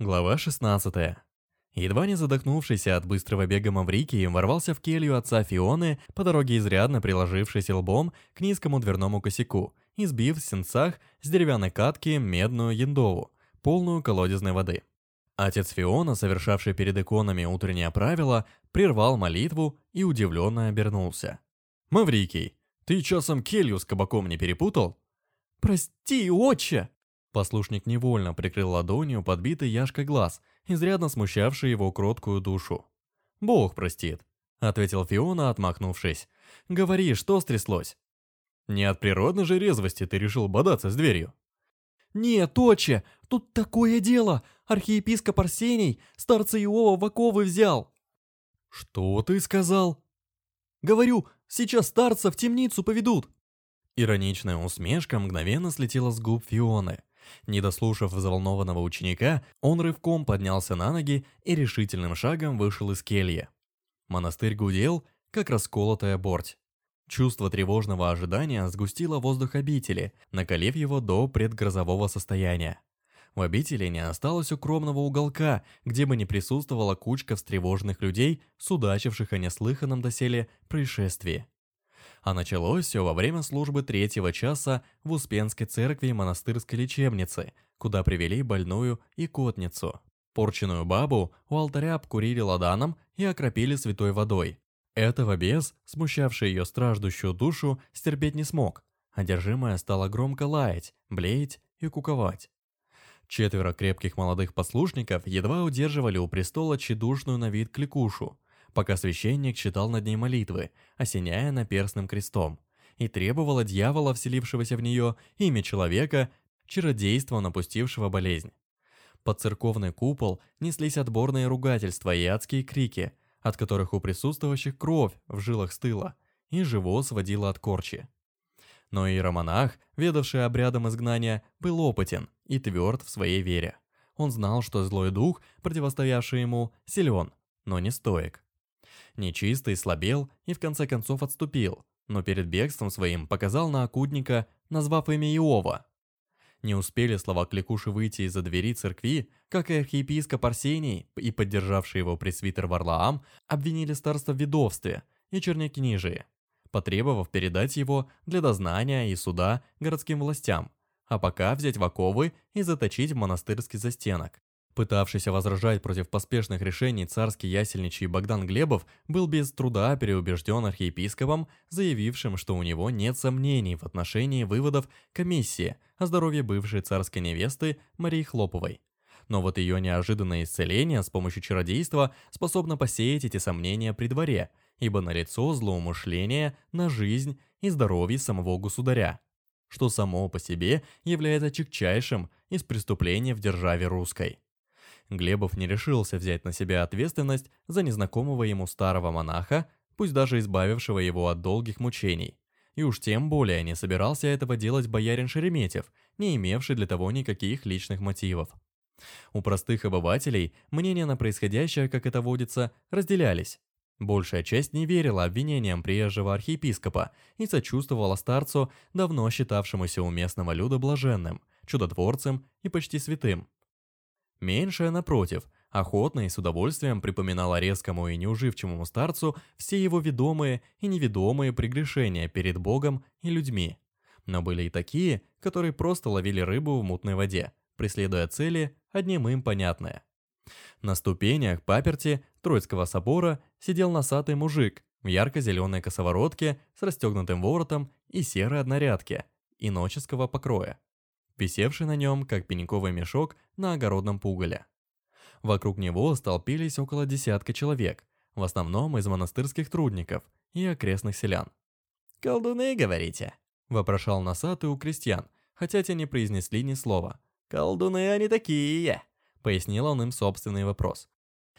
Глава 16. Едва не задохнувшийся от быстрого бега Маврикий ворвался в келью отца Фионы, по дороге изрядно приложившись лбом к низкому дверному косяку, избив в сенцах с деревянной катки медную яндову, полную колодезной воды. Отец Фиона, совершавший перед иконами утреннее правило, прервал молитву и удивленно обернулся. «Маврикий, ты часом келью с кабаком не перепутал?» «Прости, отче!» Послушник невольно прикрыл ладонью подбитый яшкой глаз, изрядно смущавший его кроткую душу. «Бог простит», — ответил Фиона, отмахнувшись. «Говори, что стряслось?» «Не от природной же резвости ты решил бодаться с дверью?» «Нет, отче, тут такое дело! Архиепископ Арсений старца Иова в взял!» «Что ты сказал?» «Говорю, сейчас старца в темницу поведут!» Ироничная усмешка мгновенно слетела с губ Фионы. Не дослушав взволнованного ученика, он рывком поднялся на ноги и решительным шагом вышел из кельи. Монастырь гудел, как расколотая борть. Чувство тревожного ожидания сгустило воздух обители, накалив его до предгрозового состояния. В обители не осталось укромного уголка, где бы не присутствовала кучка встревоженных людей, судачивших о неслыханном доселе происшествии а началось все во время службы третьего часа в Успенской церкви и монастырской лечебнице, куда привели больную и котницу. Порченную бабу у алтаря обкурили ладаном и окропили святой водой. Этого бес, смущавший ее страждущую душу, стерпеть не смог. Одержимая стала громко лаять, блеять и куковать. Четверо крепких молодых послушников едва удерживали у престола тщедушную на вид кликушу, пока священник читал над ней молитвы, осеняя наперстным крестом, и требовала дьявола, вселившегося в нее, имя человека, чародейством напустившего болезнь. Под церковный купол неслись отборные ругательства и адские крики, от которых у присутствующих кровь в жилах стыла, и живот сводило от корчи. Но иеромонах, ведавший обрядом изгнания, был опытен и тверд в своей вере. Он знал, что злой дух, противостоявший ему, силен, но не стоек. Нечистый слабел и в конце концов отступил, но перед бегством своим показал на окудника, назвав имя Иова. Не успели слова Кликуши выйти из-за двери церкви, как и архиепископ Арсений и поддержавший его пресвитер Варлаам обвинили старство в ведовстве и чернекнижии, потребовав передать его для дознания и суда городским властям, а пока взять в оковы и заточить в монастырский застенок. Пытавшийся возражать против поспешных решений царский ясельничий Богдан Глебов был без труда переубежден архиепископом, заявившим, что у него нет сомнений в отношении выводов комиссии о здоровье бывшей царской невесты Марии Хлоповой. Но вот ее неожиданное исцеление с помощью чародейства способно посеять эти сомнения при дворе, ибо налицо злоумышление на жизнь и здоровье самого государя, что само по себе является чекчайшим из преступлений в державе русской. Глебов не решился взять на себя ответственность за незнакомого ему старого монаха, пусть даже избавившего его от долгих мучений. И уж тем более не собирался этого делать боярин Шереметьев, не имевший для того никаких личных мотивов. У простых обывателей мнения на происходящее, как это водится, разделялись. Большая часть не верила обвинениям приезжего архиепископа и сочувствовала старцу, давно считавшемуся у местного люда блаженным, чудотворцем и почти святым. Меньшая, напротив, охотно и с удовольствием припоминала резкому и неуживчивому старцу все его ведомые и неведомые прегрешения перед Богом и людьми. Но были и такие, которые просто ловили рыбу в мутной воде, преследуя цели, одним им понятные. На ступенях паперти Троицкого собора сидел носатый мужик в ярко-зеленой косоворотке с расстегнутым воротом и серой однорядке, иноческого покроя висевший на нем, как пеньковый мешок на огородном пугале. Вокруг него столпились около десятка человек, в основном из монастырских трудников и окрестных селян. «Колдуны, говорите?» – вопрошал носатый у крестьян, хотя те не произнесли ни слова. «Колдуны они такие!» – пояснил он им собственный вопрос.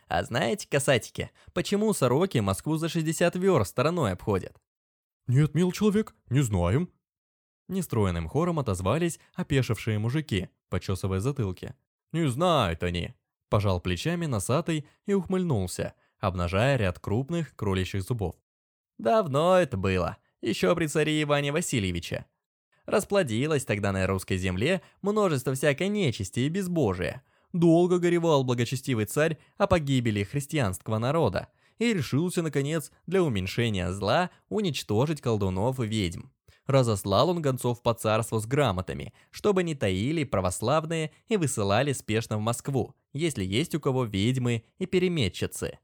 «А знаете, касатики, почему сороки Москву за 60 верст стороной обходят?» «Нет, мил человек, не знаем», Нестроенным хором отозвались опешившие мужики, почесывая затылки. «Не знают они!» Пожал плечами носатый и ухмыльнулся, обнажая ряд крупных кроличьих зубов. «Давно это было, еще при царе Иване Васильевиче. Расплодилось тогда на русской земле множество всякой нечисти и безбожия. Долго горевал благочестивый царь о погибели христианского народа и решился, наконец, для уменьшения зла уничтожить колдунов и ведьм. Разослал он гонцов по царству с грамотами, чтобы не таили православные и высылали спешно в Москву, если есть у кого ведьмы и переметчицы.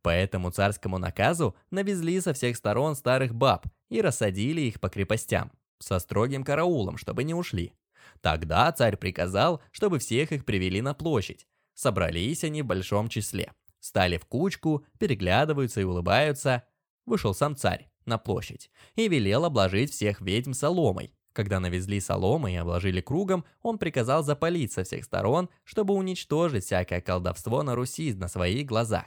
По этому царскому наказу навезли со всех сторон старых баб и рассадили их по крепостям, со строгим караулом, чтобы не ушли. Тогда царь приказал, чтобы всех их привели на площадь. Собрались они в большом числе. Стали в кучку, переглядываются и улыбаются. Вышел сам царь на площадь и велел обложить всех ведьм соломой. Когда навезли соломы и обложили кругом, он приказал запалить со всех сторон, чтобы уничтожить всякое колдовство на Руси на своих глазах.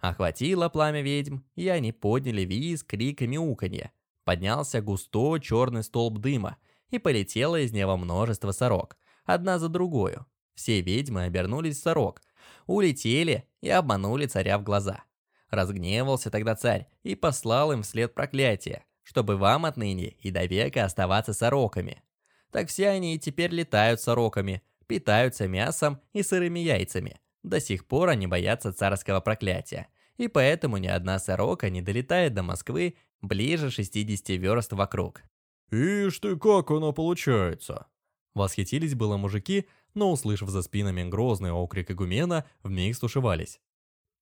Охватило пламя ведьм, и они подняли виз, крик и мяуканье. Поднялся густой черный столб дыма, и полетело из него множество сорок, одна за другую. Все ведьмы обернулись в сорок, улетели и обманули царя в глаза. Разгневался тогда царь и послал им вслед проклятие, чтобы вам отныне и до века оставаться сороками. Так все они и теперь летают сороками, питаются мясом и сырыми яйцами. До сих пор они боятся царского проклятия, и поэтому ни одна сорока не долетает до Москвы ближе 60 верст вокруг. «Ишь ты, как оно получается!» Восхитились было мужики, но, услышав за спинами грозный окрик игумена, вмиг стушевались.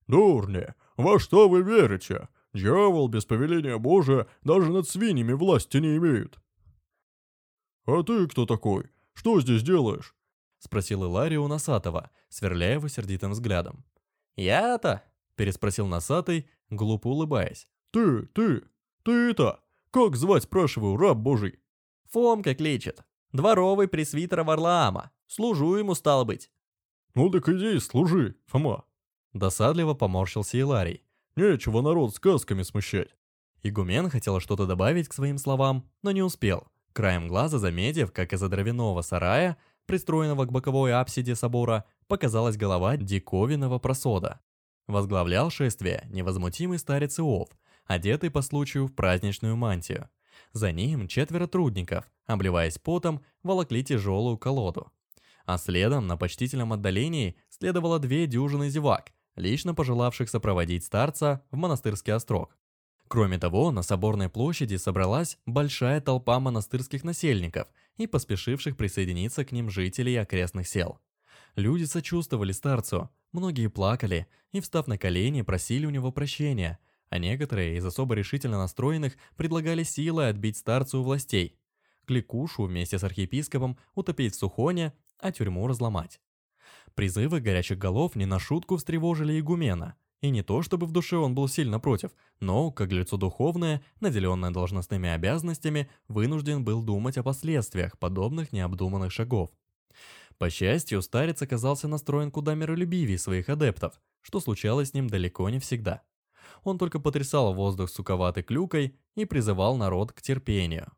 «Дурни, во что вы верите? Дьявол без повеления Божия даже над свиньями власти не имеет!» «А ты кто такой? Что здесь делаешь?» Спросил Иларий у Носатого, сверляя его сердитым взглядом. «Я-то?» Переспросил Носатый, глупо улыбаясь. «Ты, ты, ты это, как звать, спрашиваю, раб божий?» «Фомка кличет. Дворовый пресвитера Варлаама. Служу ему, стал быть». «Ну так иди, служи, Фома». Досадливо поморщился Иларий. «Нечего народ сказками смущать». Игумен хотел что-то добавить к своим словам, но не успел. Краем глаза заметив, как из-за дровяного сарая, пристроенного к боковой апсиде собора, показалась голова диковинного просода. Возглавлял шествие невозмутимый старец Иов, одетый по случаю в праздничную мантию. За ним четверо трудников, обливаясь потом, волокли тяжелую колоду. А следом на почтительном отдалении следовало две дюжины зевак, лично пожелавших сопроводить старца в монастырский острог. Кроме того, на Соборной площади собралась большая толпа монастырских насельников и поспешивших присоединиться к ним жителей окрестных сел. Люди сочувствовали старцу, многие плакали и, встав на колени, просили у него прощения, а некоторые из особо решительно настроенных предлагали силой отбить старцу у властей. Кликушу вместе с архиепископом утопить в Сухоне, а тюрьму разломать. Призывы горячих голов не на шутку встревожили игумена, и не то чтобы в душе он был сильно против, но, как лицо духовное, наделенное должностными обязанностями, вынужден был думать о последствиях подобных необдуманных шагов. По счастью, старец оказался настроен куда миролюбивее своих адептов, что случалось с ним далеко не всегда. Он только потрясал воздух суковатой клюкой и призывал народ к терпению.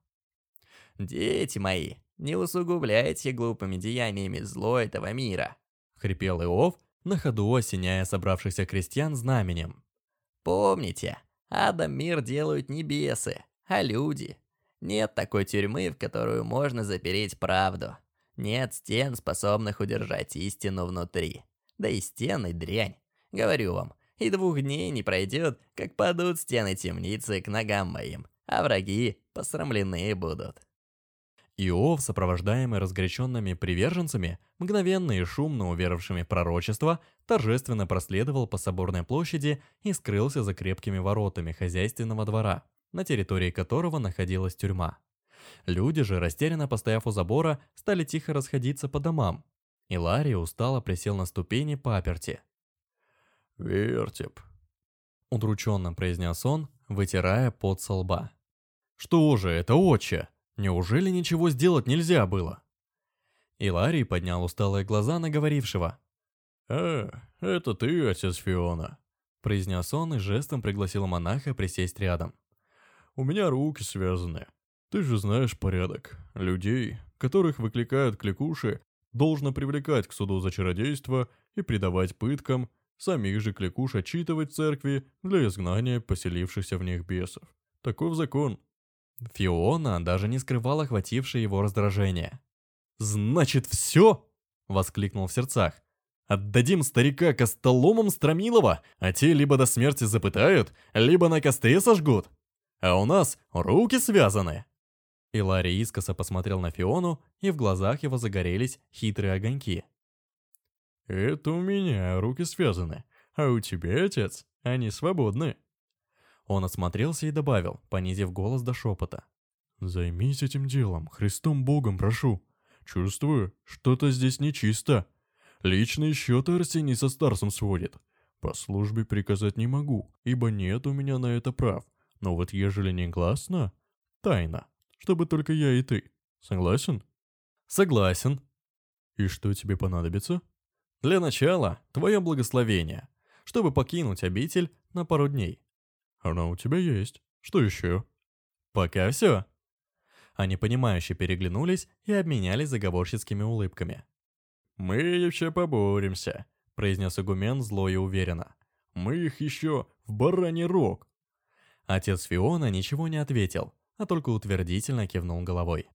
«Дети мои, не усугубляйте глупыми деяниями зло этого мира», — хрипел Иов, на ходу осеняя собравшихся крестьян знаменем. «Помните, адом мир делают не бесы, а люди. Нет такой тюрьмы, в которую можно запереть правду. Нет стен, способных удержать истину внутри. Да и стены дрянь. Говорю вам, и двух дней не пройдет, как падут стены темницы к ногам моим, а враги посрамлены будут. Иов, сопровождаемый разгоряченными приверженцами, мгновенно и шумно уверовавшими в пророчество, торжественно проследовал по соборной площади и скрылся за крепкими воротами хозяйственного двора, на территории которого находилась тюрьма. Люди же, растерянно постояв у забора, стали тихо расходиться по домам. Иларий устало присел на ступени паперти. «Вертеп», — удрученно произнес он, вытирая пот со лба. «Что же это, отче? Неужели ничего сделать нельзя было?» Иларий поднял усталые глаза на говорившего. «А, это ты, отец Фиона», — произнес он и жестом пригласил монаха присесть рядом. «У меня руки связаны. Ты же знаешь порядок. Людей, которых выкликают кликуши, должно привлекать к суду за чародейство и предавать пыткам, самих же кликуш отчитывать церкви для изгнания поселившихся в них бесов. Таков закон. Фиона даже не скрывал охватившее его раздражение. «Значит, все?» — воскликнул в сердцах. Отдадим старика костоломам Стромилова, а те либо до смерти запытают, либо на костре сожгут. А у нас руки связаны. И Ларри искоса посмотрел на Фиону, и в глазах его загорелись хитрые огоньки. «Это у меня руки связаны, а у тебя, отец, они свободны». Он осмотрелся и добавил, понизив голос до шепота. «Займись этим делом, Христом Богом прошу. Чувствую, что-то здесь нечисто. Личные счеты Арсений со Старсом сводит. По службе приказать не могу, ибо нет у меня на это прав. Но вот ежели не гласно, тайна, чтобы только я и ты. Согласен? Согласен. И что тебе понадобится? Для начала, твое благословение, чтобы покинуть обитель на пару дней. Она у тебя есть. Что еще? Пока все. Они понимающе переглянулись и обменялись заговорческими улыбками. «Мы еще поборемся», — произнес Игумен зло и уверенно. «Мы их еще в бараний рог». Отец Фиона ничего не ответил, а только утвердительно кивнул головой.